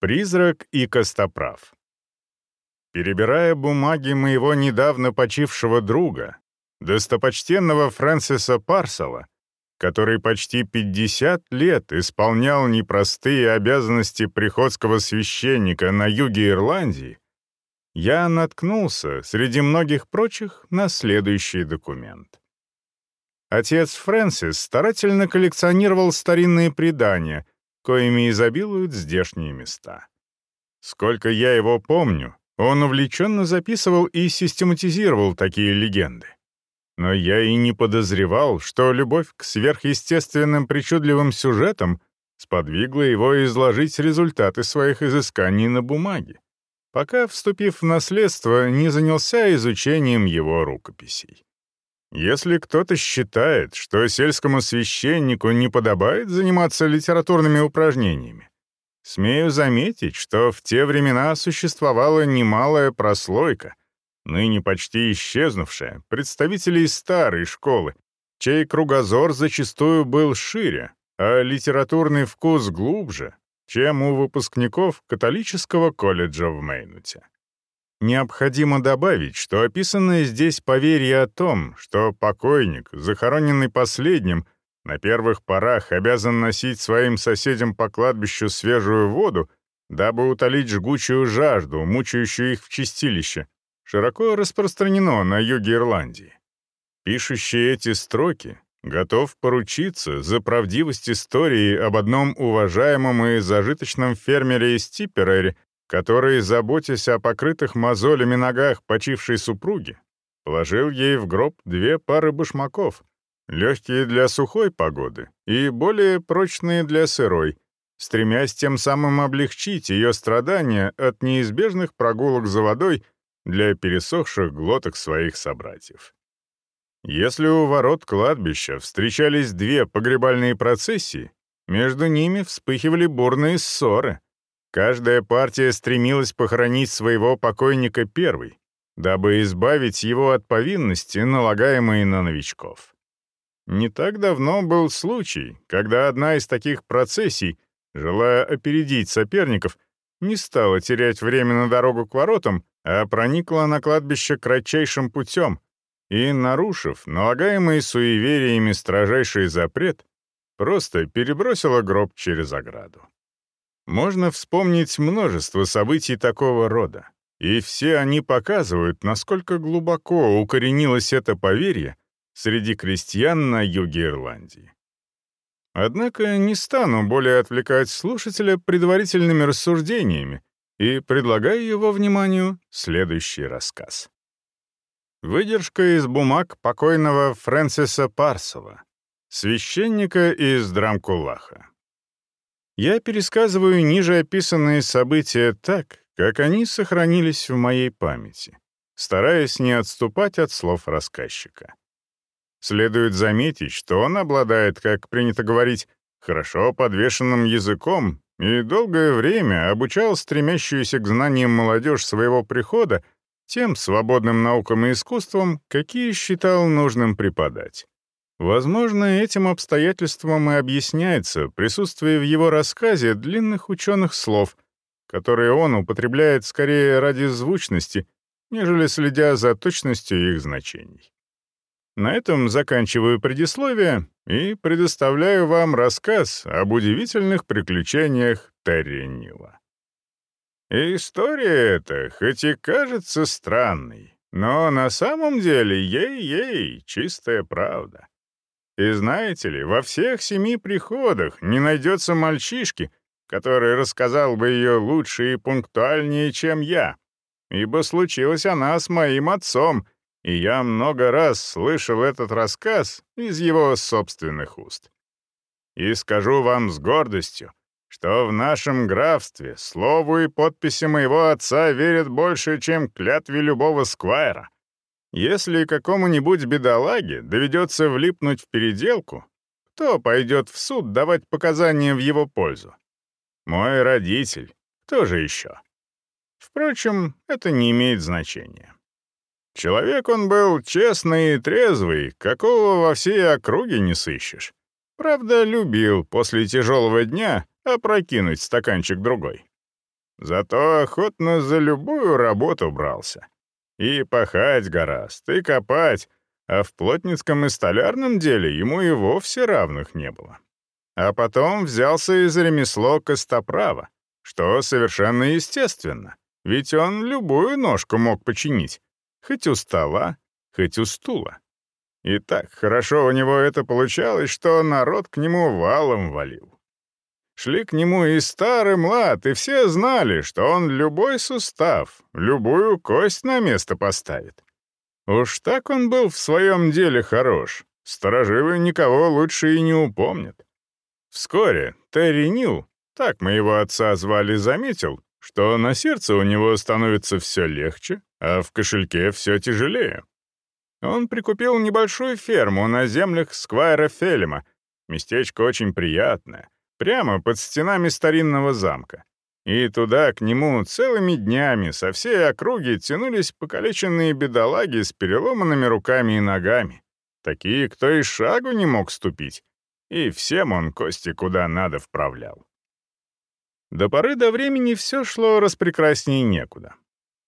Призрак и Костоправ. Перебирая бумаги моего недавно почившего друга, достопочтенного Фрэнсиса Парсела, который почти 50 лет исполнял непростые обязанности приходского священника на юге Ирландии, я наткнулся, среди многих прочих, на следующий документ. Отец Фрэнсис старательно коллекционировал старинные предания — коими изобилуют здешние места. Сколько я его помню, он увлеченно записывал и систематизировал такие легенды. Но я и не подозревал, что любовь к сверхъестественным причудливым сюжетам сподвигла его изложить результаты своих изысканий на бумаге, пока, вступив в наследство, не занялся изучением его рукописей. Если кто-то считает, что сельскому священнику не подобает заниматься литературными упражнениями, смею заметить, что в те времена существовала немалая прослойка, ныне почти исчезнувшая, представителей старой школы, чей кругозор зачастую был шире, а литературный вкус глубже, чем у выпускников католического колледжа в Мейнуте. Необходимо добавить, что описанное здесь поверье о том, что покойник, захороненный последним, на первых порах обязан носить своим соседям по кладбищу свежую воду, дабы утолить жгучую жажду, мучающую их в чистилище, широко распространено на юге Ирландии. Пишущий эти строки готов поручиться за правдивость истории об одном уважаемом и зажиточном фермере из Типперере, который, заботясь о покрытых мозолями ногах почившей супруги, положил ей в гроб две пары башмаков, легкие для сухой погоды и более прочные для сырой, стремясь тем самым облегчить ее страдания от неизбежных прогулок за водой для пересохших глоток своих собратьев. Если у ворот кладбища встречались две погребальные процессии, между ними вспыхивали бурные ссоры — Каждая партия стремилась похоронить своего покойника первой, дабы избавить его от повинности, налагаемой на новичков. Не так давно был случай, когда одна из таких процессий, желая опередить соперников, не стала терять время на дорогу к воротам, а проникла на кладбище кратчайшим путем и, нарушив налагаемый суевериями строжайший запрет, просто перебросила гроб через ограду. Можно вспомнить множество событий такого рода, и все они показывают, насколько глубоко укоренилось это поверье среди крестьян на юге Ирландии. Однако не стану более отвлекать слушателя предварительными рассуждениями и предлагаю его вниманию следующий рассказ. Выдержка из бумаг покойного Фрэнсиса Парсела, священника из Драмкулаха. Я пересказываю ниже описанные события так, как они сохранились в моей памяти, стараясь не отступать от слов рассказчика. Следует заметить, что он обладает, как принято говорить, хорошо подвешенным языком и долгое время обучал стремящуюся к знаниям молодежь своего прихода тем свободным наукам и искусствам, какие считал нужным преподать. Возможно, этим обстоятельством и объясняется присутствие в его рассказе длинных ученых слов, которые он употребляет скорее ради звучности, нежели следя за точностью их значений. На этом заканчиваю предисловие и предоставляю вам рассказ об удивительных приключениях Терри Нила. История эта, хоть и кажется странной, но на самом деле ей-ей чистая правда. И знаете ли, во всех семи приходах не найдется мальчишки, который рассказал бы ее лучше и пунктуальнее, чем я, ибо случилась она с моим отцом, и я много раз слышал этот рассказ из его собственных уст. И скажу вам с гордостью, что в нашем графстве слову и подписи моего отца верят больше, чем клятве любого сквайра. Если какому-нибудь бедолаге доведется влипнуть в переделку, кто пойдет в суд давать показания в его пользу? Мой родитель. Кто же еще? Впрочем, это не имеет значения. Человек он был честный и трезвый, какого во всей округе не сыщешь. Правда, любил после тяжелого дня опрокинуть стаканчик другой. зато охотно за любую работу брался. И пахать гораст, и копать, а в плотницком и столярном деле ему и вовсе равных не было. А потом взялся и за ремесло костоправа, что совершенно естественно, ведь он любую ножку мог починить, хоть у стола, хоть у стула. И так хорошо у него это получалось, что народ к нему валом валил. Шли к нему и старый, млад, и все знали, что он любой сустав, любую кость на место поставит. Уж так он был в своем деле хорош. Сторожилы никого лучше и не упомнят. Вскоре Терри Нил, так мы его отца звали, заметил, что на сердце у него становится все легче, а в кошельке все тяжелее. Он прикупил небольшую ферму на землях Сквайра Фелема. Местечко очень приятное, прямо под стенами старинного замка. И туда к нему целыми днями со всей округи тянулись покалеченные бедолаги с переломанными руками и ногами. Такие, кто и шагу не мог ступить. И всем он кости куда надо вправлял. До поры до времени все шло распрекрасней некуда.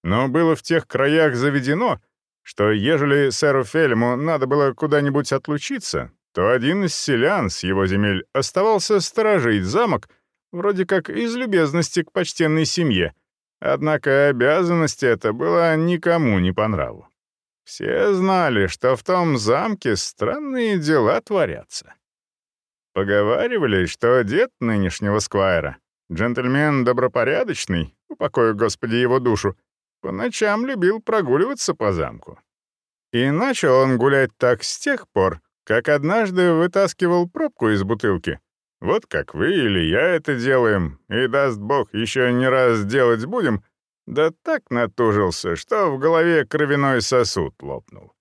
Но было в тех краях заведено, что ежели сэру Фельму надо было куда-нибудь отлучиться, то один из селян с его земель оставался сторожить замок — вроде как из любезности к почтенной семье, однако обязанность эта была никому не по нраву. Все знали, что в том замке странные дела творятся. Поговаривали, что дед нынешнего сквайра, джентльмен добропорядочный, упокою Господи его душу, по ночам любил прогуливаться по замку. И начал он гулять так с тех пор, как однажды вытаскивал пробку из бутылки вот как вы или я это делаем, и, даст бог, еще не раз делать будем, да так натужился, что в голове кровяной сосуд лопнул.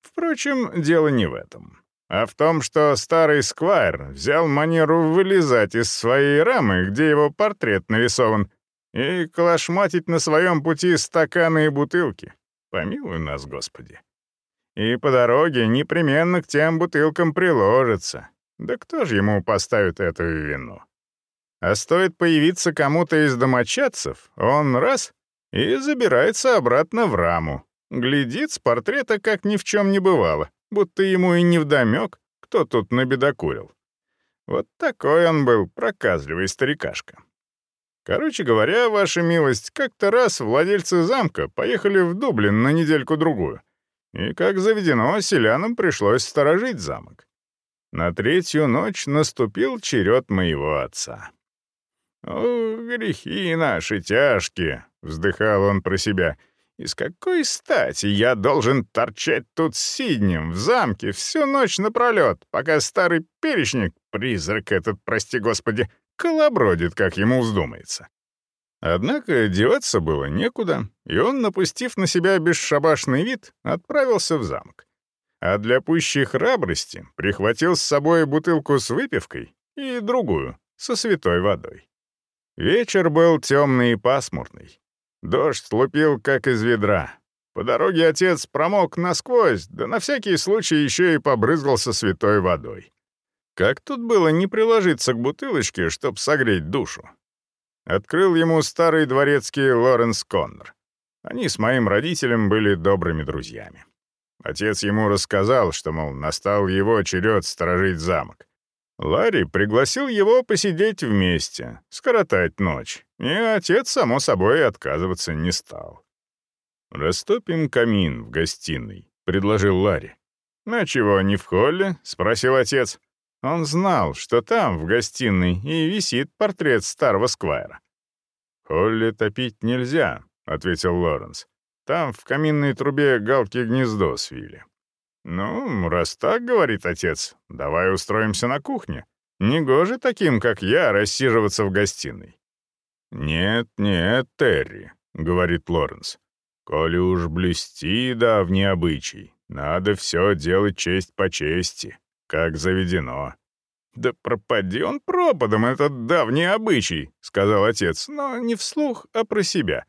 Впрочем, дело не в этом, а в том, что старый сквайр взял манеру вылезать из своей рамы, где его портрет нарисован, и клашматить на своем пути стаканы и бутылки. Помилуй нас, Господи. И по дороге непременно к тем бутылкам приложится, да кто же ему поставит эту вину? А стоит появиться кому-то из домочадцев, он раз — и забирается обратно в раму. Глядит с портрета, как ни в чем не бывало, будто ему и не вдомек, кто тут набедокурил. Вот такой он был, проказливый старикашка. Короче говоря, ваша милость, как-то раз владельцы замка поехали в Дублин на недельку-другую. И, как заведено, селянам пришлось сторожить замок. На третью ночь наступил черед моего отца. «О, грехи наши тяжкие!» — вздыхал он про себя. «Из какой стати я должен торчать тут сиднем в замке всю ночь напролет, пока старый перечник, призрак этот, прости господи, колобродит, как ему вздумается?» Однако деваться было некуда, и он, напустив на себя бесшабашный вид, отправился в замок а для пущей храбрости прихватил с собой бутылку с выпивкой и другую, со святой водой. Вечер был темный и пасмурный. Дождь лупил, как из ведра. По дороге отец промок насквозь, да на всякий случай еще и побрызгался святой водой. Как тут было не приложиться к бутылочке, чтоб согреть душу? Открыл ему старый дворецкий Лоренс Коннор. Они с моим родителем были добрыми друзьями. Отец ему рассказал, что, мол, настал его черед сторожить замок. Ларри пригласил его посидеть вместе, скоротать ночь, и отец, само собой, отказываться не стал. «Растопим камин в гостиной», — предложил Ларри. «А чего, не в холле?» — спросил отец. Он знал, что там, в гостиной, и висит портрет старого сквайра. «Холле топить нельзя», — ответил Лоренс. Там в каминной трубе галки гнездо свили. «Ну, раз так, — говорит отец, — давай устроимся на кухне. Негоже таким, как я, рассиживаться в гостиной». «Нет, нет, Терри», — говорит Лоренс. «Коли уж блюсти давний обычай, надо все делать честь по чести, как заведено». «Да пропади он пропадом, этот давний обычай», — сказал отец, но не вслух, а про себя.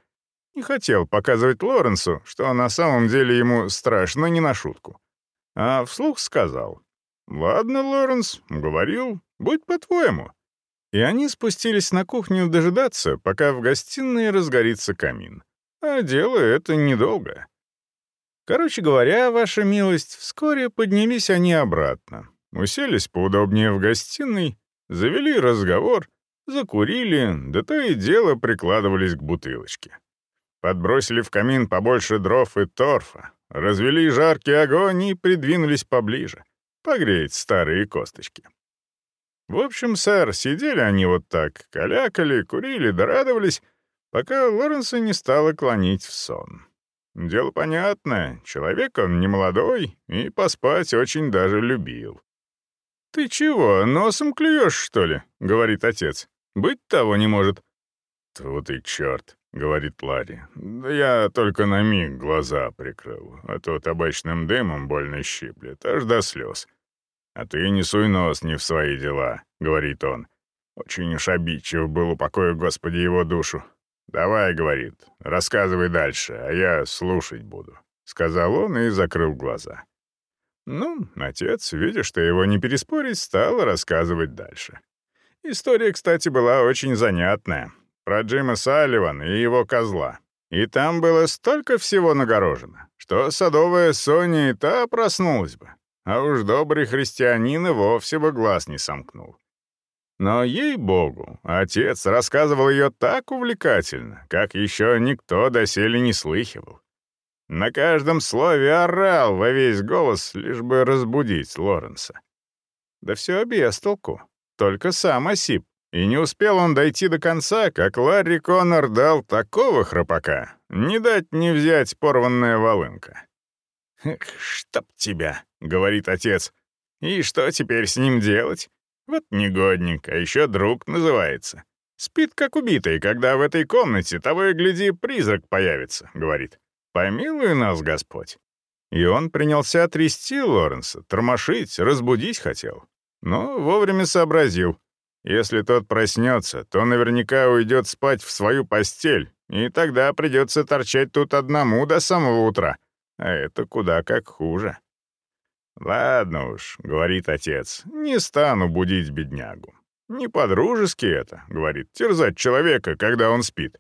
Не хотел показывать Лоренсу, что на самом деле ему страшно не на шутку. А вслух сказал. «Ладно, Лоренс, говорил, будь по-твоему». И они спустились на кухню дожидаться, пока в гостиной разгорится камин. А дело это недолго. Короче говоря, ваша милость, вскоре поднялись они обратно, уселись поудобнее в гостиной, завели разговор, закурили, да то и дело прикладывались к бутылочке. Подбросили в камин побольше дров и торфа, развели жаркий огонь и придвинулись поближе, погреть старые косточки. В общем, сэр, сидели они вот так, калякали, курили, дорадовались, пока Лоренса не стало клонить в сон. Дело понятное, человек он не молодой и поспать очень даже любил. «Ты чего, носом клюешь, что ли?» — говорит отец. «Быть того не может». «Тут и черт», — говорит Ларри. «Да я только на миг глаза прикрыл, а то табачным дымом больно щиплет, аж до слез. А ты не суй нос не в свои дела», — говорит он. Очень уж обидчив был упокой Господи его душу. «Давай, — говорит, — рассказывай дальше, а я слушать буду», — сказал он и закрыл глаза. Ну, отец, видя, что его не переспорить, стал рассказывать дальше. История, кстати, была очень занятная. Про Джима Салливана и его козла. И там было столько всего нагорожено, что садовая Соня и та проснулась бы. А уж добрый христианин и вовсе бы глаз не сомкнул. Но, ей-богу, отец рассказывал ее так увлекательно, как еще никто доселе не слыхивал. На каждом слове орал во весь голос, лишь бы разбудить Лоренса. Да все без толку, только сам осип. И не успел он дойти до конца, как Ларри Коннор дал такого храпака, не дать не взять порванная волынка. «Эх, чтоб тебя», — говорит отец. «И что теперь с ним делать? Вот негодник, а еще друг называется. Спит как убитый, когда в этой комнате, того и гляди, призрак появится», — говорит. «Помилуй нас, Господь». И он принялся трясти Лоренса, тормошить, разбудить хотел. Но вовремя сообразил. Если тот проснется, то наверняка уйдет спать в свою постель, и тогда придется торчать тут одному до самого утра. А это куда как хуже. «Ладно уж», — говорит отец, — «не стану будить беднягу. Не по-дружески это», — говорит, — «терзать человека, когда он спит.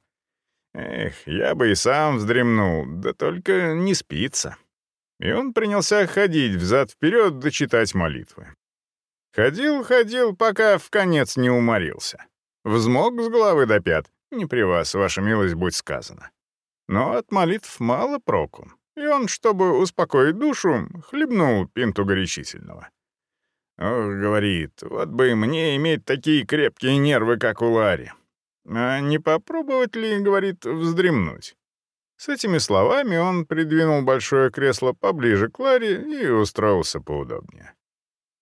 Эх, я бы и сам вздремнул, да только не спится». И он принялся ходить взад-вперед да читать молитвы. Ходил, ходил, пока в конец не уморился. Взмок с головы до пят, не при вас, ваша милость, будь сказано. Но от молитв мало проку, и он, чтобы успокоить душу, хлебнул пинту горячительного. «Ох, — говорит, — вот бы мне иметь такие крепкие нервы, как у Ларри. А не попробовать ли, — говорит, — вздремнуть?» С этими словами он придвинул большое кресло поближе к Ларе и устроился поудобнее.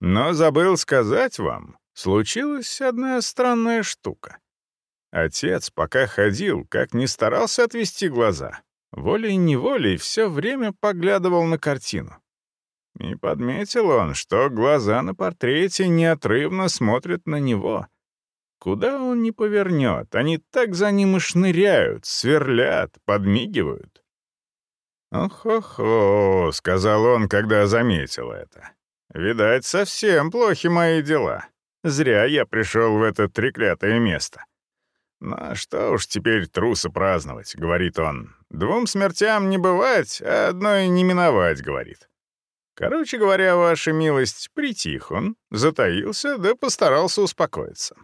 Но забыл сказать вам, случилась одна странная штука. Отец, пока ходил, как не старался отвести глаза, волей-неволей все время поглядывал на картину. И подметил он, что глаза на портрете неотрывно смотрят на него — Куда он не повернет, они так за ним и шныряют, сверлят, подмигивают. «Ох-охо», — сказал он, когда заметил это. «Видать, совсем плохи мои дела. Зря я пришел в это треклятое место». «Ну а что уж теперь труса праздновать», — говорит он. «Двум смертям не бывать, а одной не миновать», — говорит. Короче говоря, ваша милость, притих он, затаился, да постарался успокоиться.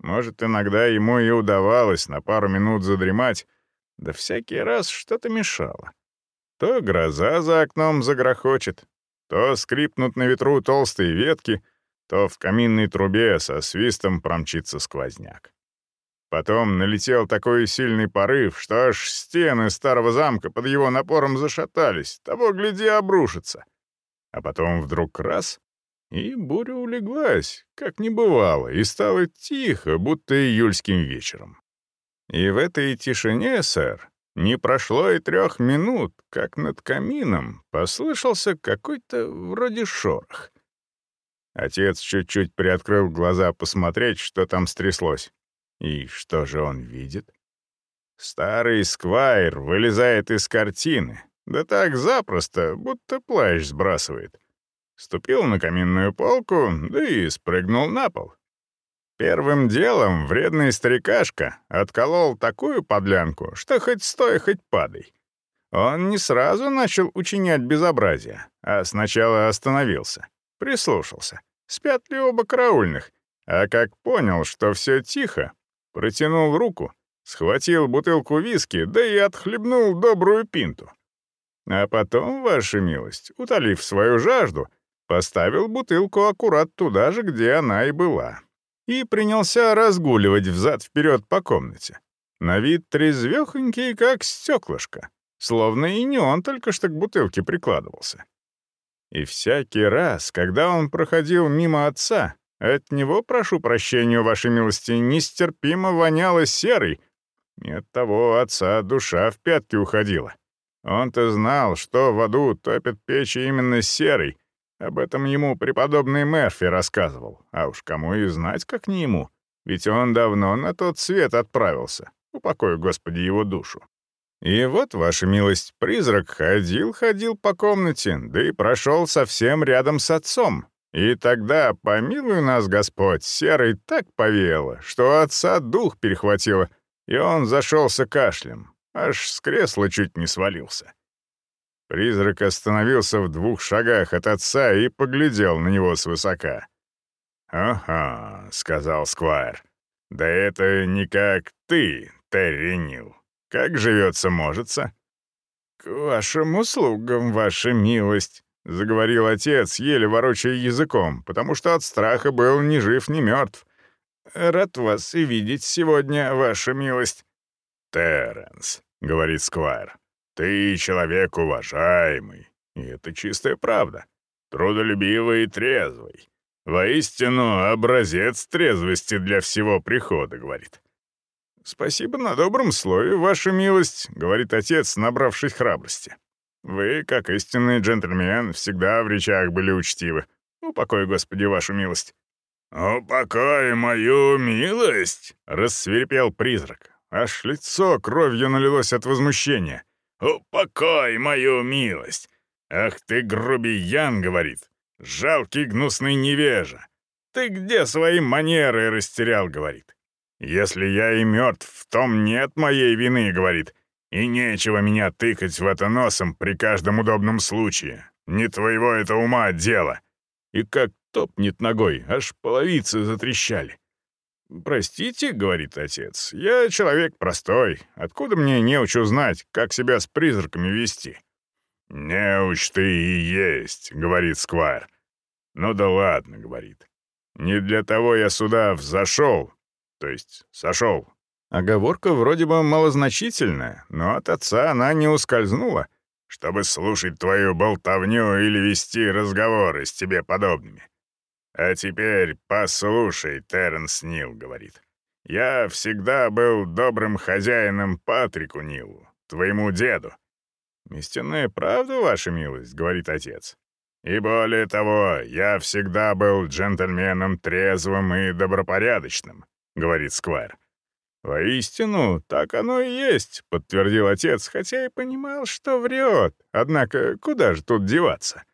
Может, иногда ему и удавалось на пару минут задремать, да всякий раз что-то мешало. То гроза за окном загрохочет, то скрипнут на ветру толстые ветки, то в каминной трубе со свистом промчится сквозняк. Потом налетел такой сильный порыв, что аж стены старого замка под его напором зашатались, того, гляди, обрушится. А потом вдруг раз и буря улеглась, как не бывало, и стало тихо, будто июльским вечером. И в этой тишине, сэр, не прошло и трех минут, как над камином послышался какой-то вроде шорох. Отец чуть-чуть приоткрыл глаза посмотреть, что там стряслось. И что же он видит? Старый сквайр вылезает из картины, да так запросто, будто плащ сбрасывает — ступил на каминную полку, да и спрыгнул на пол. Первым делом вредный старикашка отколол такую подлянку, что хоть стой, хоть падай. Он не сразу начал учинять безобразие, а сначала остановился, прислушался, спят ли оба караульных, а как понял, что все тихо, протянул руку, схватил бутылку виски, да и отхлебнул добрую пинту. А потом, ваша милость, утолив свою жажду, поставил бутылку аккурат туда же, где она и была, и принялся разгуливать взад-вперед по комнате. На вид трезвехонький, как стеклышко, словно и не он только что к бутылке прикладывался. И всякий раз, когда он проходил мимо отца, от него, прошу прощения, вашей милости, нестерпимо воняло серой, и от того отца душа в пятки уходила. Он-то знал, что в аду топят печи именно серой, об этом ему преподобный Мерфи рассказывал, а уж кому и знать, как не ему, ведь он давно на тот свет отправился, упокой, Господи, его душу. И вот, ваша милость, призрак ходил-ходил по комнате, да и прошел совсем рядом с отцом. И тогда, помилуй нас, Господь, серый так повеяло, что отца дух перехватило, и он зашелся кашлем, аж с кресла чуть не свалился. Призрак остановился в двух шагах от отца и поглядел на него свысока. «Ага», — сказал Сквайр. «Да это не как ты, Терри Нил. Как живется, можется?» «К вашим услугам, ваша милость», — заговорил отец, еле ворочая языком, потому что от страха был ни жив, ни мертв. «Рад вас и видеть сегодня, ваша милость». «Терренс», — говорит Сквайр, ты человек уважаемый, и это чистая правда. Трудолюбивый и трезвый. Воистину, образец трезвости для всего прихода, говорит. «Спасибо на добром слове, ваша милость», — говорит отец, набравшись храбрости. «Вы, как истинный джентльмен, всегда в речах были учтивы. Упокой, Господи, вашу милость». «Упокой мою милость!» — рассверепел призрак. Аж лицо кровью налилось от возмущения. «Упокой мою милость! Ах ты, грубиян!» — говорит. «Жалкий гнусный невежа! Ты где свои манеры растерял?» — говорит. «Если я и мертв, в том нет моей вины», — говорит. «И нечего меня тыкать в это носом при каждом удобном случае. Не твоего это ума дело». И как топнет ногой, аж половицы затрещали. «Простите», — говорит отец, — «я человек простой. Откуда мне неуч узнать, как себя с призраками вести?» «Неуч ты и есть», — говорит Сквайр. «Ну да ладно», — говорит. «Не для того я сюда взошел, то есть сошел». Оговорка вроде бы малозначительная, но от отца она не ускользнула. «Чтобы слушать твою болтовню или вести разговоры с тебе подобными. «А теперь послушай, Терренс Нил», — говорит. «Я всегда был добрым хозяином Патрику Нилу, твоему деду». «Истинная правда, ваша милость», — говорит отец. «И более того, я всегда был джентльменом трезвым и добропорядочным», — говорит Сквайр. «Воистину, так оно и есть», — подтвердил отец, хотя и понимал, что врет. Однако куда же тут деваться?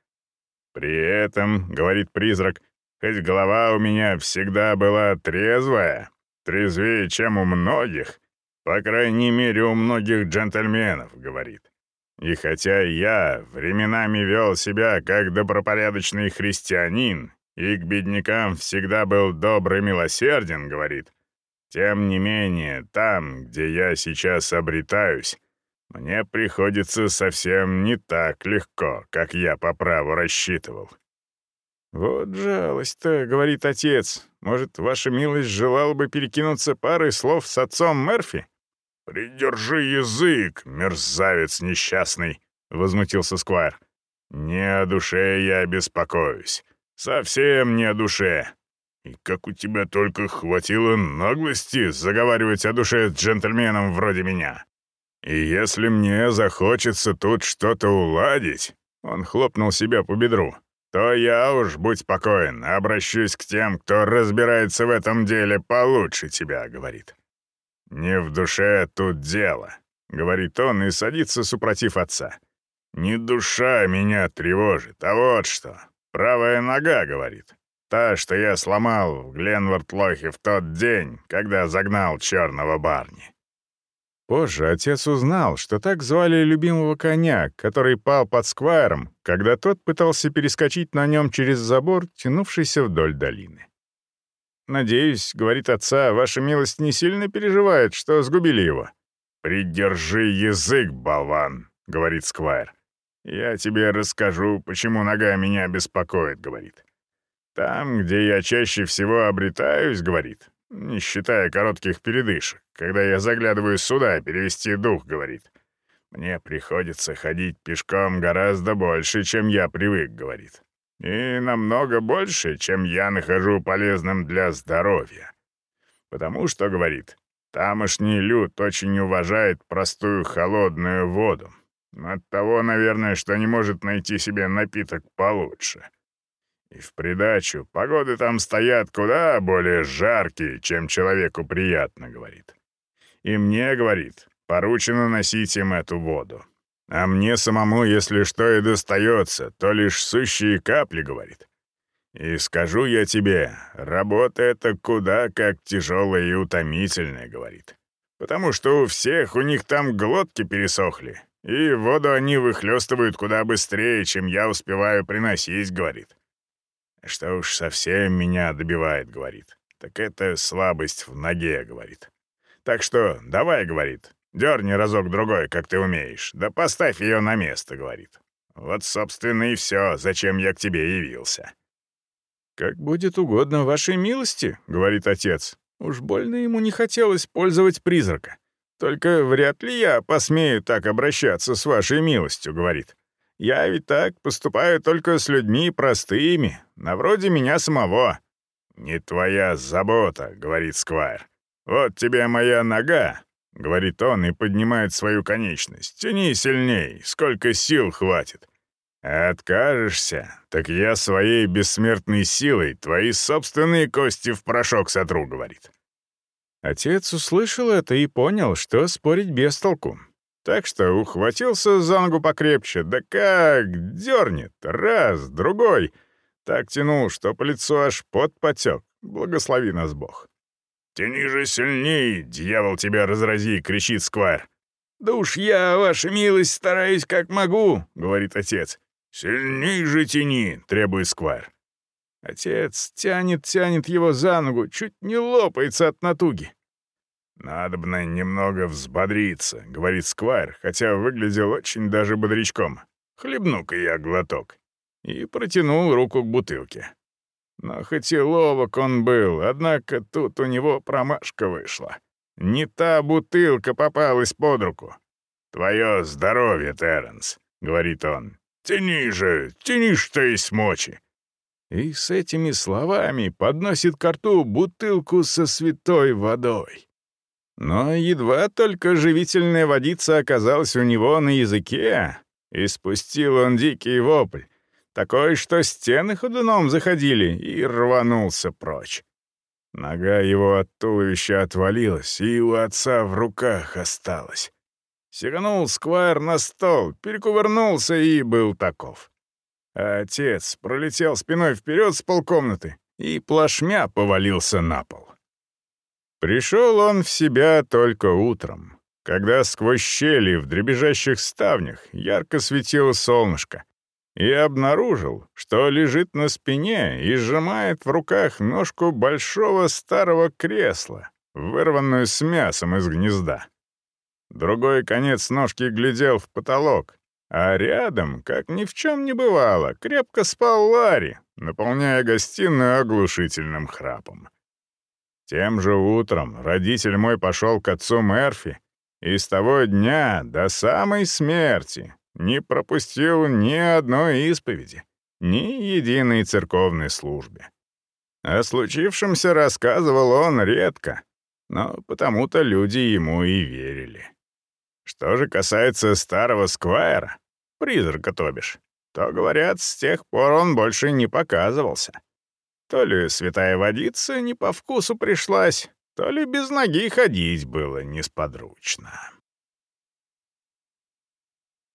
«При этом, — говорит призрак, Хоть голова у меня всегда была трезвая, трезвее, чем у многих, по крайней мере, у многих джентльменов, говорит. И хотя я временами вел себя как добропорядочный христианин и к беднякам всегда был добр и милосерден, говорит, тем не менее, там, где я сейчас обретаюсь, мне приходится совсем не так легко, как я по праву рассчитывал. «Вот жалость-то», — говорит отец. «Может, ваша милость желала бы перекинуться парой слов с отцом Мерфи?» «Придержи язык, мерзавец несчастный», — возмутился Сквайр. «Не о душе я беспокоюсь. Совсем не о душе. И как у тебя только хватило наглости заговаривать о душе с джентльменом вроде меня. И если мне захочется тут что-то уладить...» Он хлопнул себя по бедру то я уж, будь спокоен, обращусь к тем, кто разбирается в этом деле получше тебя», — говорит. «Не в душе тут дело», — говорит он и садится супротив отца. «Не душа меня тревожит, а вот что. Правая нога», — говорит. Та, что я сломал в Гленвортлохе в тот день, когда загнал черного барни». Позже отец узнал, что так звали любимого коня, который пал под сквайром, когда тот пытался перескочить на нем через забор, тянувшийся вдоль долины. «Надеюсь, — говорит отца, — ваша милость не сильно переживает, что сгубили его». «Придержи язык, болван», — говорит сквайр. «Я тебе расскажу, почему нога меня беспокоит», — говорит. «Там, где я чаще всего обретаюсь», — говорит, не считая коротких передышек, когда я заглядываю сюда перевести дух, говорит. Мне приходится ходить пешком гораздо больше, чем я привык, говорит. И намного больше, чем я нахожу полезным для здоровья. Потому что, говорит, тамошний люд очень уважает простую холодную воду. От того, наверное, что не может найти себе напиток получше. И в придачу, погоды там стоят куда более жаркие, чем человеку приятно, говорит. И мне, говорит, поручено носить им эту воду. А мне самому, если что и достается, то лишь сущие капли, говорит. И скажу я тебе, работа эта куда как тяжелая и утомительная, говорит. Потому что у всех у них там глотки пересохли, и воду они выхлестывают куда быстрее, чем я успеваю приносить, говорит. Что уж совсем меня добивает, говорит. Так это слабость в ноге, говорит. Так что давай, говорит, дерни разок-другой, как ты умеешь, да поставь ее на место, говорит. Вот, собственно, и все, зачем я к тебе явился. «Как будет угодно вашей милости», — говорит отец. Уж больно ему не хотелось пользовать призрака. «Только вряд ли я посмею так обращаться с вашей милостью», — говорит. Я ведь так поступаю только с людьми простыми, на вроде меня самого». «Не твоя забота», — говорит Сквайр. «Вот тебе моя нога», — говорит он и поднимает свою конечность. «Тяни сильней, сколько сил хватит». «Откажешься, так я своей бессмертной силой твои собственные кости в порошок сотру», — говорит. Отец услышал это и понял, что спорить без толку. Так что ухватился за ногу покрепче, да как дернет, раз, другой. Так тянул, что по лицу аж пот потек. Благослови нас Бог. «Тяни же сильней, дьявол тебя разрази!» — кричит Сквайр. «Да уж я, ваша милость, стараюсь как могу», — говорит отец. «Сильней же тяни!» — требует Сквайр. Отец тянет-тянет его за ногу, чуть не лопается от натуги. «Надобно немного взбодриться», — говорит Сквайр, хотя выглядел очень даже бодрячком. «Хлебну-ка я глоток». И протянул руку к бутылке. Но хоть и ловок он был, однако тут у него промашка вышла. Не та бутылка попалась под руку. «Твое здоровье, Терренс», — говорит он. «Тяни же, тяни, что есть мочи». И с этими словами подносит к рту бутылку со святой водой. Но едва только живительная водица оказалась у него на языке, и спустил он дикий вопль, такой, что стены ходуном заходили, и рванулся прочь. Нога его от туловища отвалилась, и у отца в руках осталась. Сиганул сквайр на стол, перекувырнулся и был таков. А отец пролетел спиной вперед с полкомнаты и плашмя повалился на пол. Пришел он в себя только утром, когда сквозь щели в дребезжащих ставнях ярко светило солнышко, и обнаружил, что лежит на спине и сжимает в руках ножку большого старого кресла, вырванную с мясом из гнезда. Другой конец ножки глядел в потолок, а рядом, как ни в чем не бывало, крепко спал Ларри, наполняя гостиную оглушительным храпом. Тем же утром родитель мой пошел к отцу Мерфи, и с того дня до самой смерти не пропустил ни одной исповеди, ни единой церковной службе. О случившемся рассказывал он редко, но потому-то люди ему и верили. Что же касается старого сквайра, призрака то бишь, то, говорят, с тех пор он больше не показывался. То ли святая водица не по вкусу пришлась, то ли без ноги ходить было несподручно.